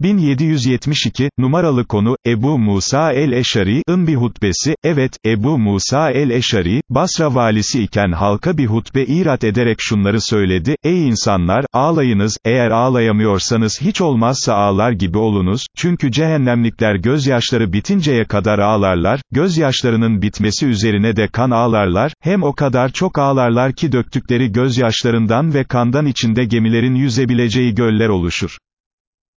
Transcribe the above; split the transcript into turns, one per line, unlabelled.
1772, numaralı konu, Ebu Musa el-Eşari'ın bir hutbesi, evet, Ebu Musa el-Eşari, Basra valisi iken halka bir hutbe irat ederek şunları söyledi, ey insanlar, ağlayınız, eğer ağlayamıyorsanız hiç olmazsa ağlar gibi olunuz, çünkü cehennemlikler gözyaşları bitinceye kadar ağlarlar, gözyaşlarının bitmesi üzerine de kan ağlarlar, hem o kadar çok ağlarlar ki döktükleri gözyaşlarından ve kandan içinde gemilerin yüzebileceği göller oluşur.